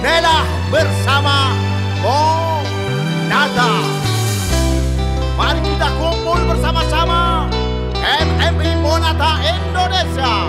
Melah bersama Oh Nada Mari kita kumpul bersama-sama. MMI Monata Indonesia.